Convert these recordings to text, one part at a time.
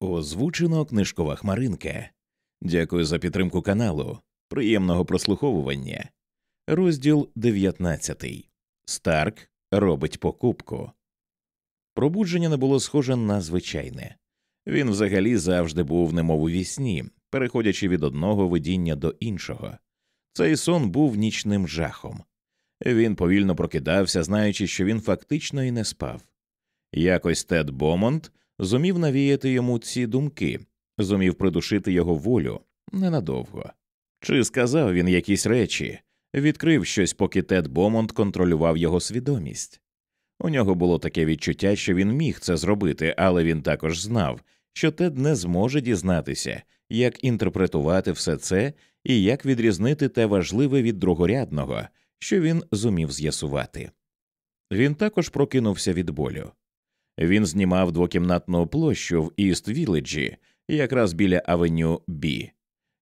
Озвучено книжкова хмаринка. Дякую за підтримку каналу. Приємного прослуховування. Розділ 19. Старк робить покупку. Пробудження не було схоже на звичайне. Він взагалі завжди був немов у вісні, переходячи від одного видіння до іншого. Цей сон був нічним жахом. Він повільно прокидався, знаючи, що він фактично і не спав. Якось Тед Бомонт зумів навіяти йому ці думки, зумів придушити його волю ненадовго. Чи сказав він якісь речі, відкрив щось, поки Тед Бомонт контролював його свідомість. У нього було таке відчуття, що він міг це зробити, але він також знав, що Тед не зможе дізнатися, як інтерпретувати все це і як відрізнити те важливе від другорядного, що він зумів з'ясувати. Він також прокинувся від болю. Він знімав двокімнатну площу в Іст Віледжі, якраз біля авеню Бі.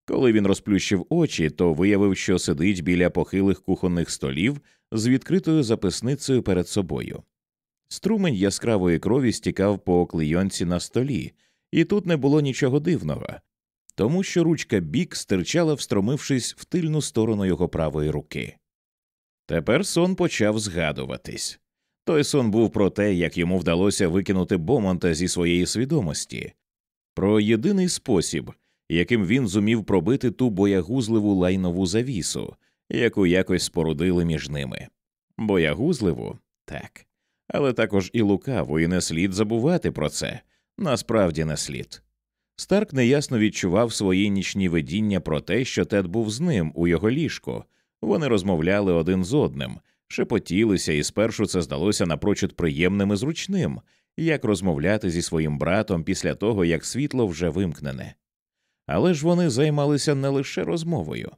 Коли він розплющив очі, то виявив, що сидить біля похилих кухонних столів з відкритою записницею перед собою. Струмень яскравої крові стікав по клейонці на столі, і тут не було нічого дивного, тому що ручка бік стирчала, встромившись в тильну сторону його правої руки. Тепер сон почав згадуватись. Той сон був про те, як йому вдалося викинути Бомонта зі своєї свідомості, про єдиний спосіб, яким він зумів пробити ту боягузливу лайнову завісу, яку якось спорудили між ними. Боягузливу так, але також і лукаву, і не слід забувати про це насправді не слід. Старк неясно відчував свої нічні видіння про те, що Тед був з ним у його ліжку. Вони розмовляли один з одним, шепотілися, і спершу це здалося напрочуд приємним і зручним, як розмовляти зі своїм братом після того, як світло вже вимкнене. Але ж вони займалися не лише розмовою.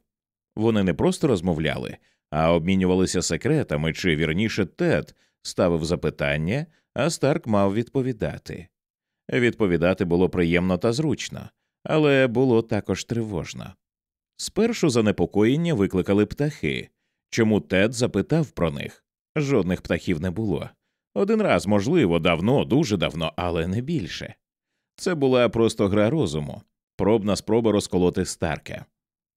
Вони не просто розмовляли, а обмінювалися секретами, чи вірніше Тед ставив запитання, а Старк мав відповідати. Відповідати було приємно та зручно, але було також тривожно. Спершу занепокоєння викликали птахи. Чому Тед запитав про них? Жодних птахів не було. Один раз, можливо, давно, дуже давно, але не більше. Це була просто гра розуму, пробна спроба розколоти Старка.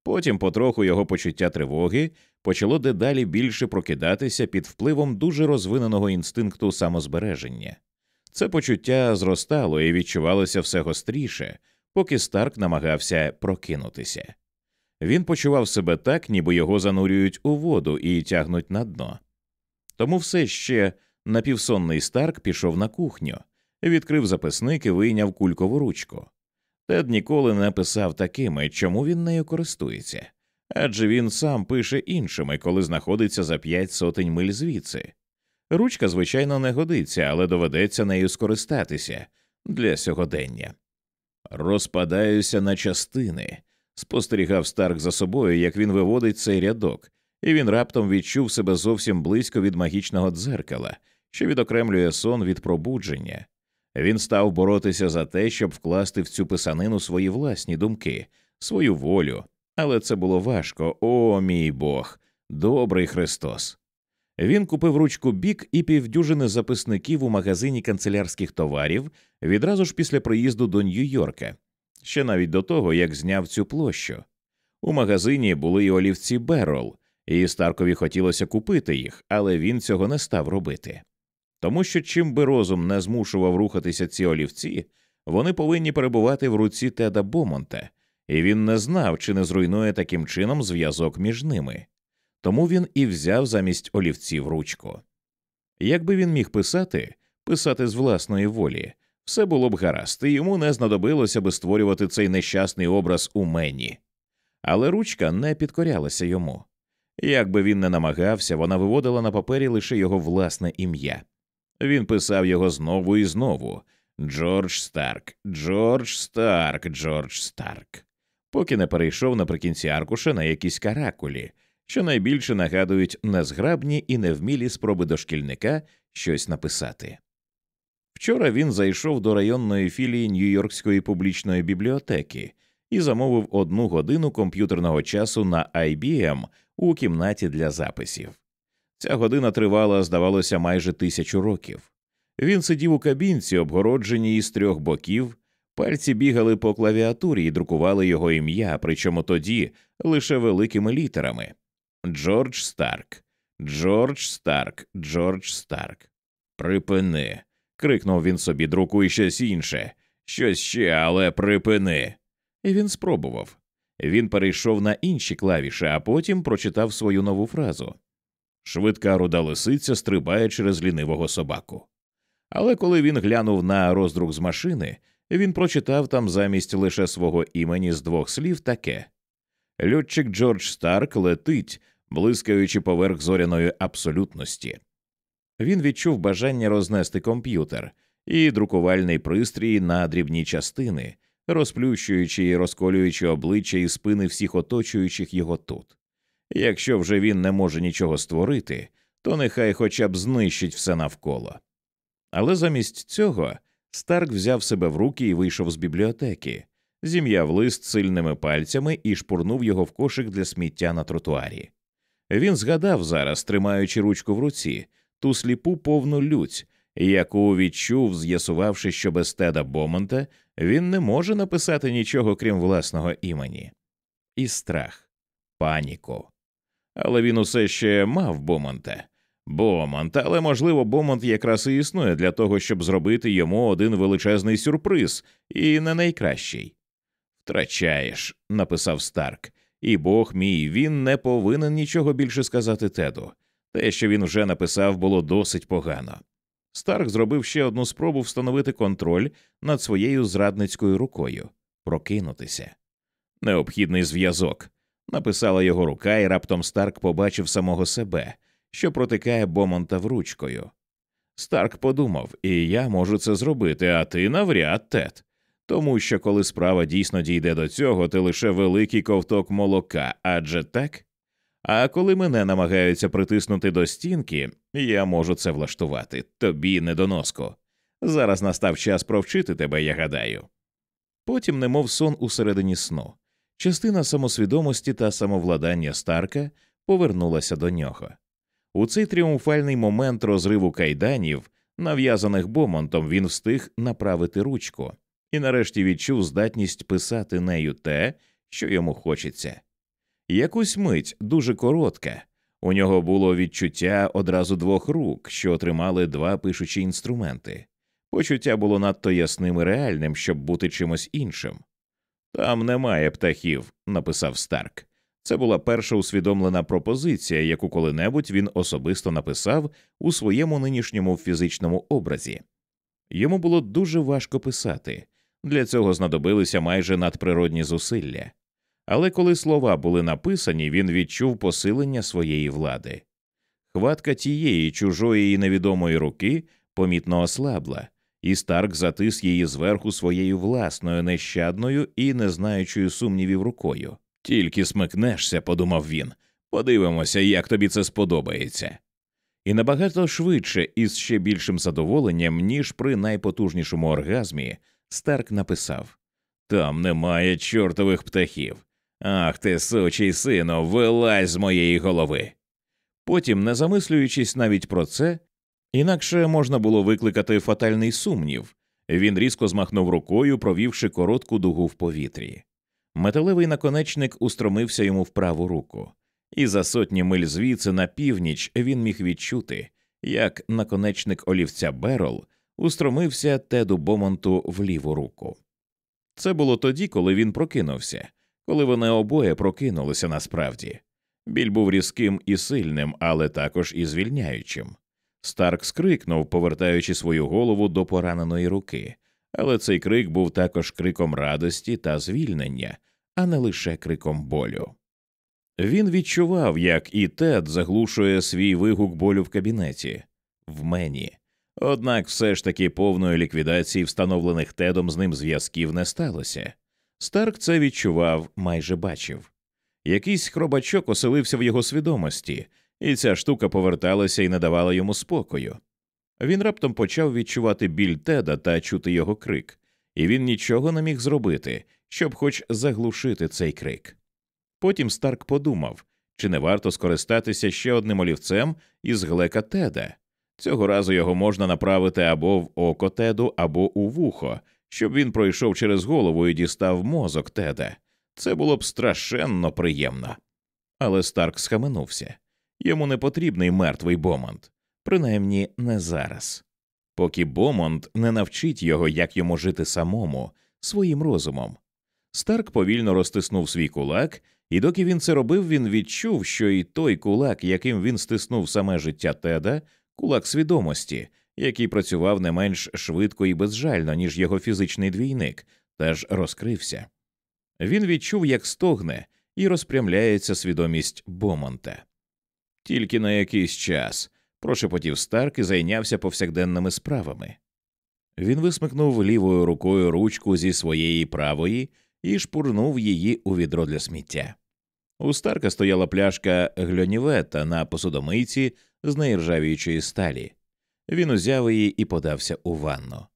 Потім, потроху, його почуття тривоги почало дедалі більше прокидатися під впливом дуже розвиненого інстинкту самозбереження. Це почуття зростало і відчувалося все гостріше, поки Старк намагався прокинутися. Він почував себе так, ніби його занурюють у воду і тягнуть на дно. Тому все ще напівсонний Старк пішов на кухню, відкрив записник і вийняв кулькову ручку. Тед ніколи не писав такими, чому він нею користується, адже він сам пише іншими, коли знаходиться за п'ять сотень миль звідси. Ручка, звичайно, не годиться, але доведеться нею скористатися для сьогодення. Розпадаюся на частини, спостерігав Старк за собою, як він виводить цей рядок, і він раптом відчув себе зовсім близько від магічного дзеркала, що відокремлює сон від пробудження. Він став боротися за те, щоб вкласти в цю писанину свої власні думки, свою волю, але це було важко, о мій Бог, добрий Христос. Він купив ручку бік і півдюжини записників у магазині канцелярських товарів відразу ж після приїзду до Нью-Йорка, ще навіть до того, як зняв цю площу. У магазині були й олівці Берол, і Старкові хотілося купити їх, але він цього не став робити. Тому що чим би розум не змушував рухатися ці олівці, вони повинні перебувати в руці Теда Бомонта, і він не знав, чи не зруйнує таким чином зв'язок між ними. Тому він і взяв замість олівців ручку. Якби він міг писати, писати з власної волі, все було б гаразд, і йому не знадобилося би створювати цей нещасний образ у мені. Але ручка не підкорялася йому. Як би він не намагався, вона виводила на папері лише його власне ім'я. Він писав його знову і знову Джордж Старк, Джордж Старк, Джордж Старк, поки не перейшов наприкінці аркуша на якісь каракулі, що найбільше нагадують незграбні і невмілі спроби дошкільника щось написати. Вчора він зайшов до районної філії Нью-Йоркської публічної бібліотеки і замовив одну годину комп'ютерного часу на IBM у кімнаті для записів. Ця година тривала, здавалося, майже тисячу років. Він сидів у кабінці, обгородженій із трьох боків Пальці бігали по клавіатурі і друкували його ім'я, причому тоді лише великими літерами Джордж Старк, Джордж Старк, Джордж Старк. Припини. Крикнув він собі, друкуй щось інше, щось ще, але припини. І він спробував. Він перейшов на інші клавіші, а потім прочитав свою нову фразу Швидка руда лисиця стрибає через лінивого собаку. Але коли він глянув на роздрук з машини, він прочитав там замість лише свого імені з двох слів таке Льотчик Джордж Старк летить, блискаючи поверх зоряної абсолютності. Він відчув бажання рознести комп'ютер і друкувальний пристрій на дрібні частини, розплющуючи і розколюючи обличчя і спини всіх оточуючих його тут. Якщо вже він не може нічого створити, то нехай хоча б знищить все навколо. Але замість цього Старк взяв себе в руки і вийшов з бібліотеки, зім'яв лист сильними пальцями і шпурнув його в кошик для сміття на тротуарі. Він згадав зараз, тримаючи ручку в руці, ту сліпу повну лють, яку відчув, з'ясувавши, що без Теда Бомонта він не може написати нічого крім власного імені, і страх, паніку. Але він усе ще мав Бомонта. Бомонт, але можливо, Бомонт якраз і існує для того, щоб зробити йому один величезний сюрприз, і не найкращий. Втрачаєш, написав Старк, і Бог мій, він не повинен нічого більше сказати Теду. Те, що він вже написав, було досить погано. Старк зробив ще одну спробу встановити контроль над своєю зрадницькою рукою прокинутися. Необхідний зв'язок. Написала його рука, і раптом Старк побачив самого себе, що протикає Бомонта ручкою. Старк подумав, і я можу це зробити, а ти навряд Тед. Тому що коли справа дійсно дійде до цього, ти лише великий ковток молока, адже так? А коли мене намагаються притиснути до стінки, я можу це влаштувати, тобі недоноско. Зараз настав час провчити тебе, я гадаю. Потім, немов сон усередині сну, частина самосвідомості та самовладання Старка повернулася до нього. У цей тріумфальний момент розриву кайданів, нав'язаних Бомонтом, він встиг направити ручку і нарешті відчув здатність писати нею те, що йому хочеться. Якусь мить дуже коротка. У нього було відчуття одразу двох рук, що отримали два пишучі інструменти. Почуття було надто ясним і реальним, щоб бути чимось іншим. Там немає птахів, написав Старк. Це була перша усвідомлена пропозиція, яку коли-небудь він особисто написав у своєму нинішньому фізичному образі. Йому було дуже важко писати, для цього знадобилися майже надприродні зусилля. Але коли слова були написані, він відчув посилення своєї влади. Хватка тієї чужої і невідомої руки помітно ослабла, і Старк затис її зверху своєю власною нещадною і не знаючою сумнівів рукою. Тільки смикнешся, подумав він, подивимося, як тобі це сподобається. І набагато швидше і з ще більшим задоволенням, ніж при найпотужнішому оргазмі, Старк написав Там немає чортових птахів. Ах ти, сучий сину, вилазь з моєї голови. Потім, не замислюючись навіть про це, інакше можна було викликати фатальний сумнів, він різко змахнув рукою, провівши коротку дугу в повітрі. Металевий наконечник устромився йому в праву руку, і за сотні миль звідси на північ він міг відчути, як наконечник олівця Берол устромився Теду Бомонту в ліву руку. Це було тоді, коли він прокинувся, коли вони обоє прокинулися насправді. Біль був різким і сильним, але також і звільняючим. Старк скрикнув, повертаючи свою голову до пораненої руки, але цей крик був також криком радості та звільнення, а не лише криком болю. Він відчував, як і Тед заглушує свій вигук болю в кабінеті в мені. Однак все ж таки повної ліквідації встановлених тедом з ним зв'язків не сталося. Старк це відчував, майже бачив. Якийсь хробачок оселився в його свідомості, і ця штука поверталася і не давала йому спокою. Він раптом почав відчувати біль теда та чути його крик, і він нічого не міг зробити, щоб хоч заглушити цей крик. Потім Старк подумав, чи не варто скористатися ще одним олівцем із глека теда. Цього разу його можна направити або в око теду, або у вухо, щоб він пройшов через голову і дістав мозок Теда. Це було б страшенно приємно. Але Старк схаменувся йому не потрібний мертвий Бомонд, принаймні не зараз. Поки Бомонд не навчить його, як йому жити самому, своїм розумом. Старк повільно розтиснув свій кулак, і доки він це робив, він відчув, що і той кулак, яким він стиснув саме життя Теда, кулак свідомості, який працював не менш швидко і безжально, ніж його фізичний двійник, теж розкрився. Він відчув, як стогне і розпрямляється свідомість Бомонта. Тільки на якийсь час прошепотів Старк і зайнявся повсякденними справами. Він висмикнув лівою рукою ручку зі своєї правої і шпурнув її у відро для сміття. У Старка стояла пляшка гльонівета на посудомийці з неіржавіючої сталі. Він узяв її і подався у ванну.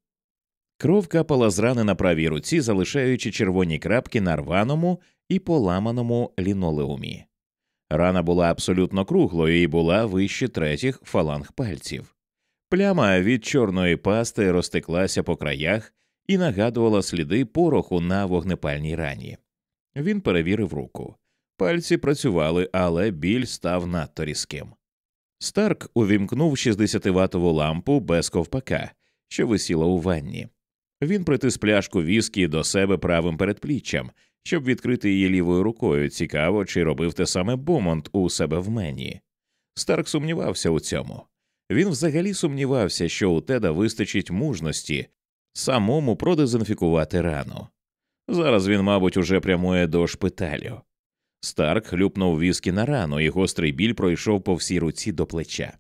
Кров капала з рани на правій руці, залишаючи червоні крапки на рваному і поламаному лінолеумі. Рана була абсолютно круглою і була вище третіх фаланг пальців. Пляма від чорної пасти розтеклася по краях і нагадувала сліди пороху на вогнепальній рані. Він перевірив руку. Пальці працювали, але біль став надто різким. Старк увімкнув 60-ватову лампу без ковпака, що висіла у ванні. Він притис пляшку віскі до себе правим передпліччям, щоб відкрити її лівою рукою. Цікаво, чи робив те саме Бомонт у себе в мені. Старк сумнівався у цьому. Він взагалі сумнівався, що у Теда вистачить мужності самому продезінфікувати рану. Зараз він, мабуть, уже прямує до шпиталю. Старк хлюпнув віскі на рану, і гострий біль пройшов по всій руці до плеча.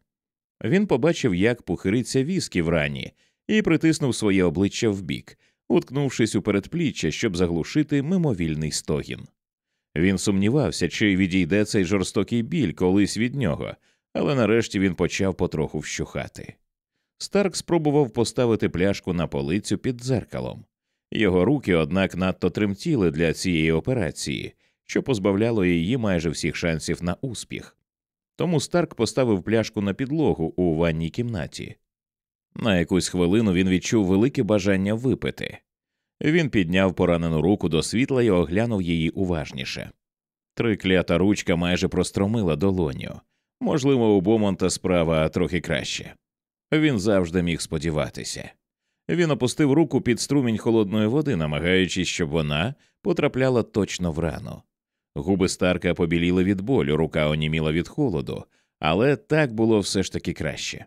Він побачив, як пухириться віскі в рані, і притиснув своє обличчя вбік, уткнувшись у передпліччя, щоб заглушити мимовільний стогін. Він сумнівався, чи відійде цей жорстокий біль колись від нього, але нарешті він почав потроху вщухати. Старк спробував поставити пляшку на полицю під дзеркалом. Його руки, однак, надто тремтіли для цієї операції, що позбавляло її майже всіх шансів на успіх. Тому Старк поставив пляшку на підлогу у ванній кімнаті. На якусь хвилину він відчув велике бажання випити. Він підняв поранену руку до світла і оглянув її уважніше. Триклята ручка майже простромила долоню. Можливо, у Бомонта справа трохи краще. Він завжди міг сподіватися. Він опустив руку під струмінь холодної води, намагаючись, щоб вона потрапляла точно в рану. Губи Старка побіліли від болю, рука оніміла від холоду, але так було все ж таки краще.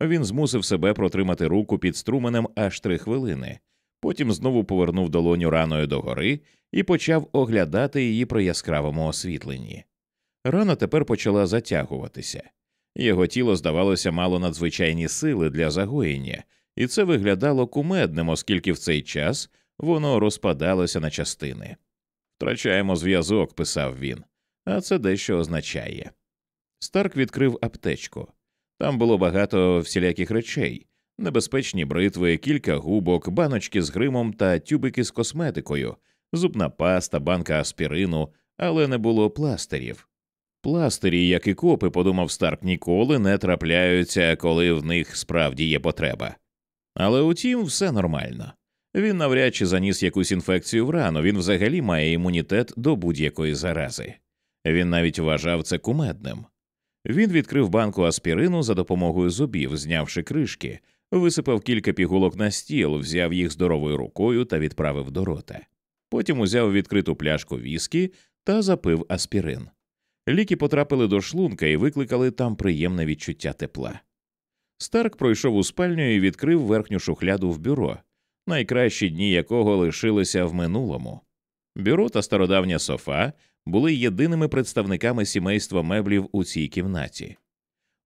Він змусив себе протримати руку під струменем аж три хвилини, потім знову повернув долоню раною догори і почав оглядати її при яскравому освітленні. Рана тепер почала затягуватися. Його тіло, здавалося, мало надзвичайні сили для загоєння, і це виглядало кумедним, оскільки в цей час воно розпадалося на частини. Втрачаємо зв'язок, писав він, а це дещо означає. Старк відкрив аптечку. Там було багато всіляких речей, небезпечні бритви, кілька губок, баночки з гримом та тюбики з косметикою, зубна паста, банка аспірину, але не було пластирів. Пластирі, як і копи, подумав Старк, ніколи не трапляються, коли в них справді є потреба. Але утім, все нормально. Він навряд чи заніс якусь інфекцію в рану, він взагалі має імунітет до будь-якої зарази. Він навіть вважав це кумедним. Він відкрив банку аспірину за допомогою зубів, знявши кришки, висипав кілька пігулок на стіл, взяв їх здоровою рукою та відправив до рота. Потім узяв відкриту пляшку віскі та запив аспірин. Ліки потрапили до шлунка і викликали там приємне відчуття тепла. Старк пройшов у спальню і відкрив верхню шухляду в бюро, найкращі дні якого лишилися в минулому. Бюро та стародавня софа були єдиними представниками сімейства меблів у цій кімнаті.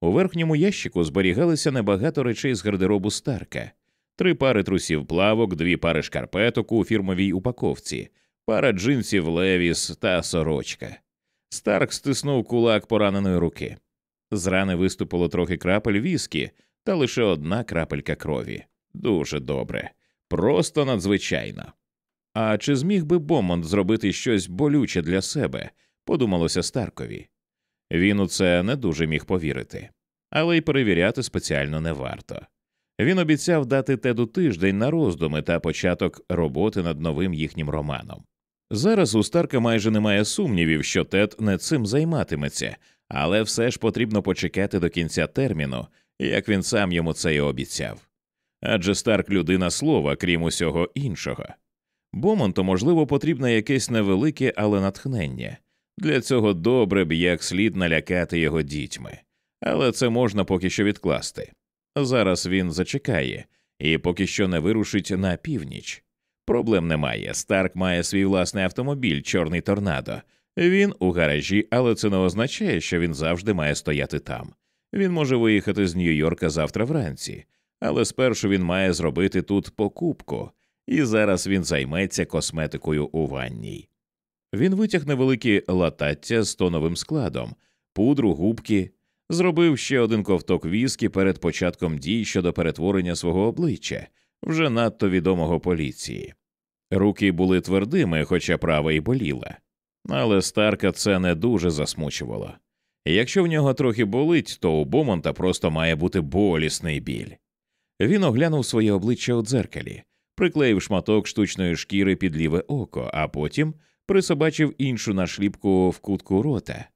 У верхньому ящику зберігалися небагато речей з гардеробу Старка, три пари трусів плавок, дві пари шкарпеток у фірмовій упаковці, пара джинсів левіс та сорочка. Старк стиснув кулак пораненої руки. З рани виступило трохи крапель віскі та лише одна крапелька крові. Дуже добре, просто надзвичайно. А чи зміг би Бомонд зробити щось болюче для себе, подумалося Старкові. Він у це не дуже міг повірити, але й перевіряти спеціально не варто. Він обіцяв дати Теду тиждень на роздуми та початок роботи над новим їхнім романом. Зараз у Старка майже немає сумнівів, що Тед не цим займатиметься, але все ж потрібно почекати до кінця терміну, як він сам йому це й обіцяв. Адже Старк людина слова, крім усього іншого. Бомонту, можливо, потрібне якесь невелике, але натхнення. Для цього добре б як слід налякати його дітьми, але це можна поки що відкласти. Зараз він зачекає і поки що не вирушить на північ. Проблем немає. Старк має свій власний автомобіль, чорний торнадо. Він у гаражі, але це не означає, що він завжди має стояти там. Він може виїхати з Нью-Йорка завтра вранці, але спершу він має зробити тут покупку, і зараз він займеться косметикою у ванній. Він витягне великі латаття з тоновим складом, пудру, губки, зробив ще один ковток віскі перед початком дій щодо перетворення свого обличчя, вже надто відомого поліції. Руки були твердими, хоча права й боліла. Але Старка це не дуже засмучувало. Якщо в нього трохи болить, то у Бомонта просто має бути болісний біль. Він оглянув своє обличчя у дзеркалі, приклеїв шматок штучної шкіри під ліве око, а потім присобачив іншу нашліпку в кутку рота.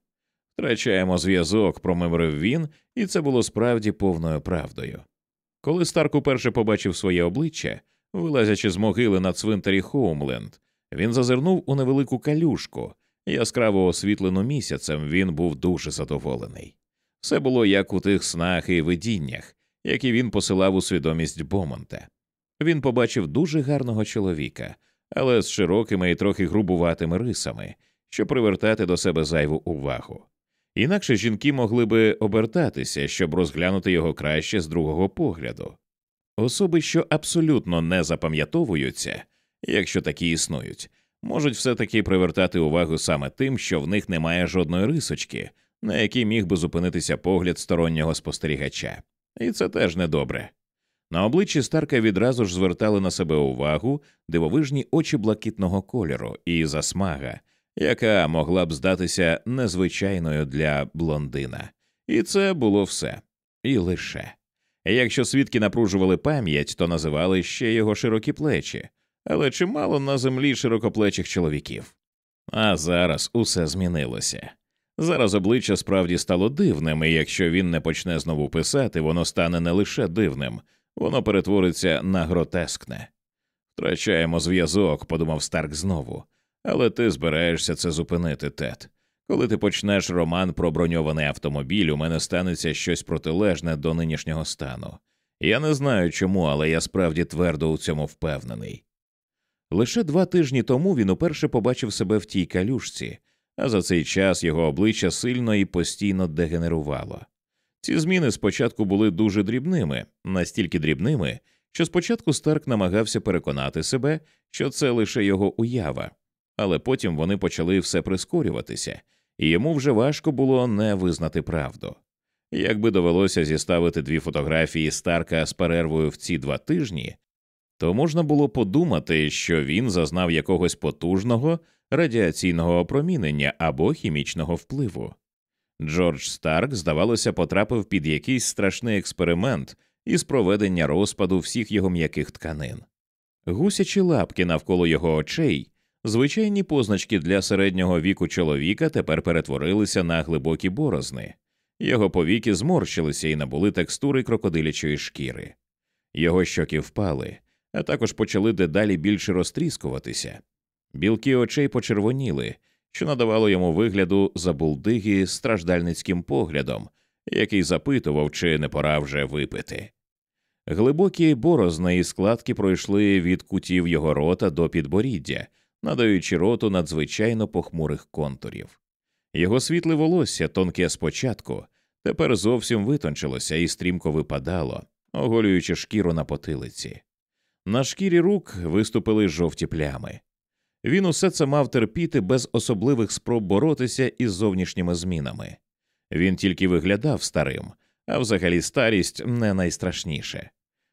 Втрачаємо зв'язок, промимрив він, і це було справді повною правдою. Коли Старк уперше побачив своє обличчя, вилазячи з могили на цвинтарі Хоумленд, він зазирнув у невелику калюшку, яскраво освітлену місяцем, він був дуже задоволений. Все було як у тих снах і видіннях, які він посилав у свідомість Бомонта. Він побачив дуже гарного чоловіка, але з широкими і трохи грубуватими рисами, щоб привертати до себе зайву увагу. Інакше жінки могли би обертатися, щоб розглянути його краще з другого погляду. Особи, що абсолютно не запам'ятовуються, якщо такі існують, можуть все таки привертати увагу саме тим, що в них немає жодної рисочки, на якій міг би зупинитися погляд стороннього спостерігача, і це теж недобре. На обличчі Старка відразу ж звертали на себе увагу дивовижні очі блакитного кольору і засмага, яка могла б здатися незвичайною для блондина, і це було все і лише. Якщо свідки напружували пам'ять, то називали ще його широкі плечі, але чимало на землі широкоплечих чоловіків. А зараз усе змінилося. Зараз обличчя справді стало дивним, і якщо він не почне знову писати, воно стане не лише дивним, воно перетвориться на гротескне. Втрачаємо зв'язок, подумав Старк знову, але ти збираєшся це зупинити, Тед. Коли ти почнеш роман про броньований автомобіль, у мене станеться щось протилежне до нинішнього стану. Я не знаю чому, але я справді твердо у цьому впевнений. Лише два тижні тому він уперше побачив себе в тій калюшці, а за цей час його обличчя сильно і постійно дегенерувало. Ці зміни спочатку були дуже дрібними, настільки дрібними, що спочатку Старк намагався переконати себе, що це лише його уява, але потім вони почали все прискорюватися, і йому вже важко було не визнати правду. Якби довелося зіставити дві фотографії Старка з перервою в ці два тижні, то можна було подумати, що він зазнав якогось потужного радіаційного опромінення або хімічного впливу. Джордж Старк, здавалося, потрапив під якийсь страшний експеримент із проведення розпаду всіх його м'яких тканин. Гусячі лапки навколо його очей, звичайні позначки для середнього віку чоловіка тепер перетворилися на глибокі борозни, його повіки зморщилися і набули текстури крокодилячої шкіри, його щоки впали, а також почали дедалі більше розтріскуватися. Білки очей почервоніли, що надавало йому вигляду забулдиги страждальницьким поглядом, який запитував, чи не пора вже випити. Глибокі борозни і складки пройшли від кутів його рота до підборіддя, надаючи роту надзвичайно похмурих контурів. Його світле волосся, тонке спочатку, тепер зовсім витончилося і стрімко випадало, оголюючи шкіру на потилиці. На шкірі рук виступили жовті плями. Він усе це мав терпіти без особливих спроб боротися із зовнішніми змінами. Він тільки виглядав старим, а взагалі старість не найстрашніше.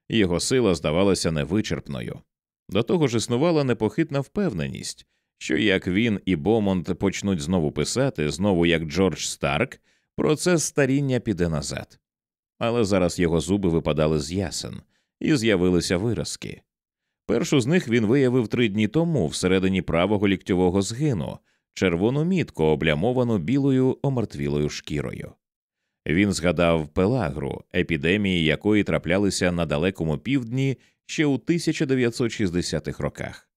Його сила здавалася невичерпною. До того ж існувала непохитна впевненість, що як він і Бомонд почнуть знову писати, знову як Джордж Старк, процес старіння піде назад. Але зараз його зуби випадали з ясен, і з'явилися виразки. Першу з них він виявив три дні тому всередині правого ліктьового згину, червону мітку, облямовану білою омертвілою шкірою. Він згадав пелагру, епідемії якої траплялися на далекому півдні ще у 1960-х роках.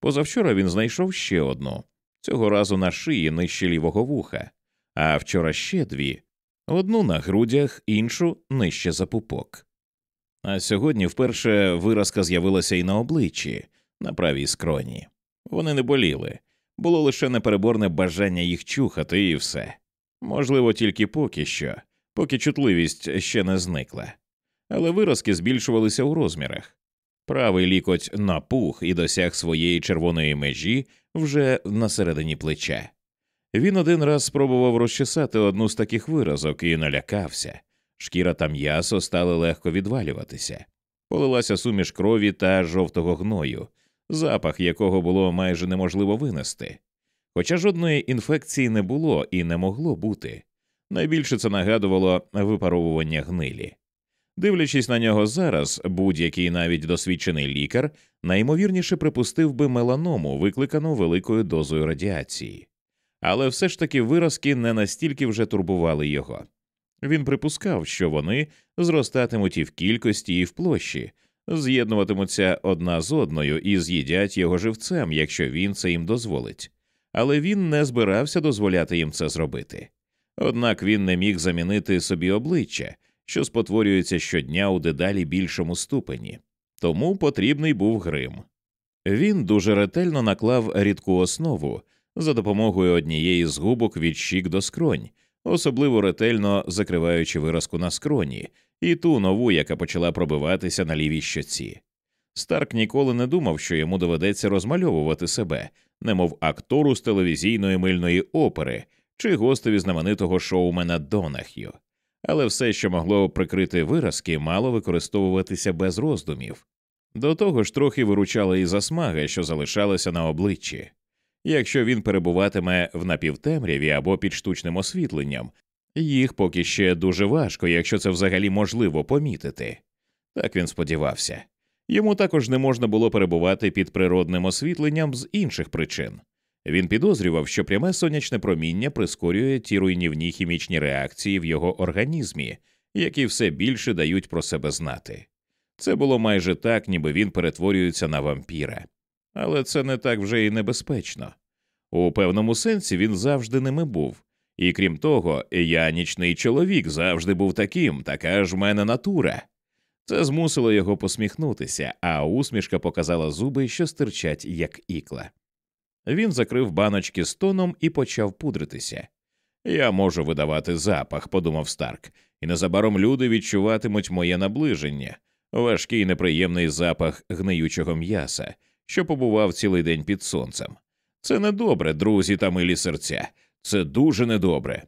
Позавчора він знайшов ще одну цього разу на шиї нижче лівого вуха, а вчора ще дві одну на грудях, іншу нижче за пупок. А сьогодні вперше виразка з'явилася і на обличчі, на правій скроні. Вони не боліли, було лише непереборне бажання їх чухати, і все. Можливо, тільки поки що, поки чутливість ще не зникла. Але виразки збільшувалися у розмірах. Правий лікоть напух і досяг своєї червоної межі вже на середині плеча. Він один раз спробував розчесати одну з таких виразок і налякався. Шкіра та м'ясо стали легко відвалюватися, полилася суміш крові та жовтого гною, запах якого було майже неможливо винести. Хоча жодної інфекції не було і не могло бути. Найбільше це нагадувало випаровування гнилі. Дивлячись на нього зараз, будь-який навіть досвідчений лікар найімовірніше припустив би меланому, викликану великою дозою радіації. Але все ж таки виразки не настільки вже турбували його. Він припускав, що вони зростатимуть і в кількості, і в площі, з'єднуватимуться одна з одною і з'їдять його живцем, якщо він це їм дозволить. Але він не збирався дозволяти їм це зробити. Однак він не міг замінити собі обличчя, що спотворюється щодня у дедалі більшому ступені, тому потрібний був грим. Він дуже ретельно наклав рідку основу за допомогою однієї з губок від щік до скронь, особливо ретельно закриваючи виразку на скроні, і ту нову, яка почала пробиватися на лівій щоці. Старк ніколи не думав, що йому доведеться розмальовувати себе, немов актору з телевізійної мильної опери чи гостеві знаменитого шоумена Донах'ю. Але все, що могло прикрити виразки, мало використовуватися без роздумів. До того ж, трохи виручала і засмага, що залишалася на обличчі. Якщо він перебуватиме в напівтемряві або під штучним освітленням, їх поки ще дуже важко, якщо це взагалі можливо помітити. Так він сподівався. Йому також не можна було перебувати під природним освітленням з інших причин. Він підозрював, що пряме сонячне проміння прискорює ті руйнівні хімічні реакції в його організмі, які все більше дають про себе знати. Це було майже так, ніби він перетворюється на вампіра але це не так вже й небезпечно. У певному сенсі він завжди ними був, і крім того, я нічний чоловік завжди був таким, така ж в мене натура. Це змусило його посміхнутися, а усмішка показала зуби, що стирчать, як ікла. Він закрив баночки з тоном і почав пудритися. Я можу видавати запах, подумав Старк, і незабаром люди відчуватимуть моє наближення, важкий неприємний запах гниючого м'яса, що побував цілий день під сонцем. Це недобре, друзі та милі серця, це дуже недобре.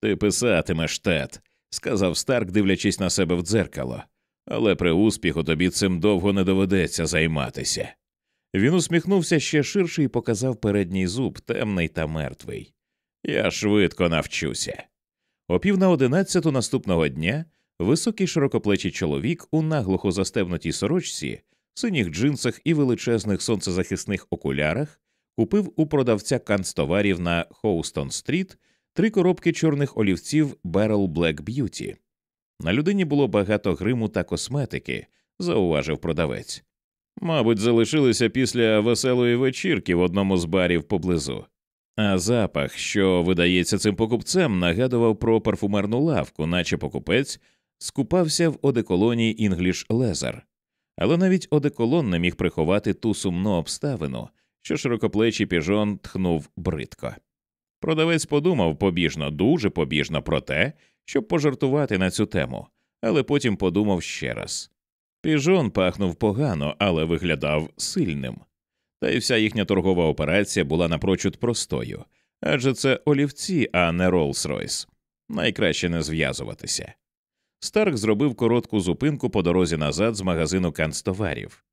Ти писатимеш, Тед, сказав Старк, дивлячись на себе в дзеркало, але при успіху тобі цим довго не доведеться займатися. Він усміхнувся ще ширше і показав передній зуб, темний та мертвий. Я швидко навчуся. О пів на одинадцяту наступного дня високий широкоплечий чоловік у наглухо застебнутій сорочці синіх джинсах і величезних сонцезахисних окулярах купив у продавця канцтоварів на Хоустон Стріт три коробки чорних олівців Barrel Black Beauty. На людині було багато гриму та косметики, зауважив продавець. Мабуть, залишилися після веселої вечірки в одному з барів поблизу. А запах, що видається цим покупцем, нагадував про парфумерну лавку, наче покупець скупався в одеколоні English Leather але навіть одеколон не міг приховати ту сумну обставину, що широкоплечий піжон тхнув бридко. Продавець подумав побіжно, дуже побіжно про те, щоб пожартувати на цю тему, але потім подумав ще раз. Піжон пахнув погано, але виглядав сильним. Та й вся їхня торгова операція була напрочуд простою адже це олівці, а не Роллс-Ройс. Найкраще не зв'язуватися. Старк зробив коротку зупинку по дорозі назад з магазину канцтоварів.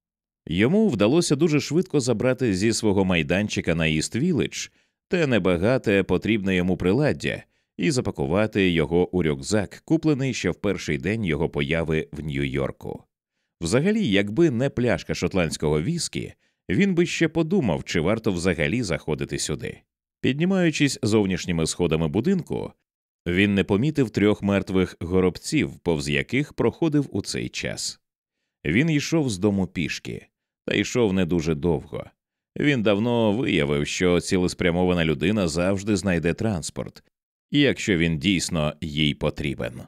Йому вдалося дуже швидко забрати зі свого майданчика на Іст Вілледж те небагате потрібне йому приладдя і запакувати його у рюкзак, куплений ще в перший день його появи в Нью-Йорку. Взагалі, якби не пляшка шотландського віскі, він би ще подумав, чи варто взагалі заходити сюди. Піднімаючись зовнішніми сходами будинку, він не помітив трьох мертвих горобців, повз яких проходив у цей час. Він йшов з дому пішки, та йшов не дуже довго. Він давно виявив, що цілеспрямована людина завжди знайде транспорт, якщо він дійсно їй потрібен.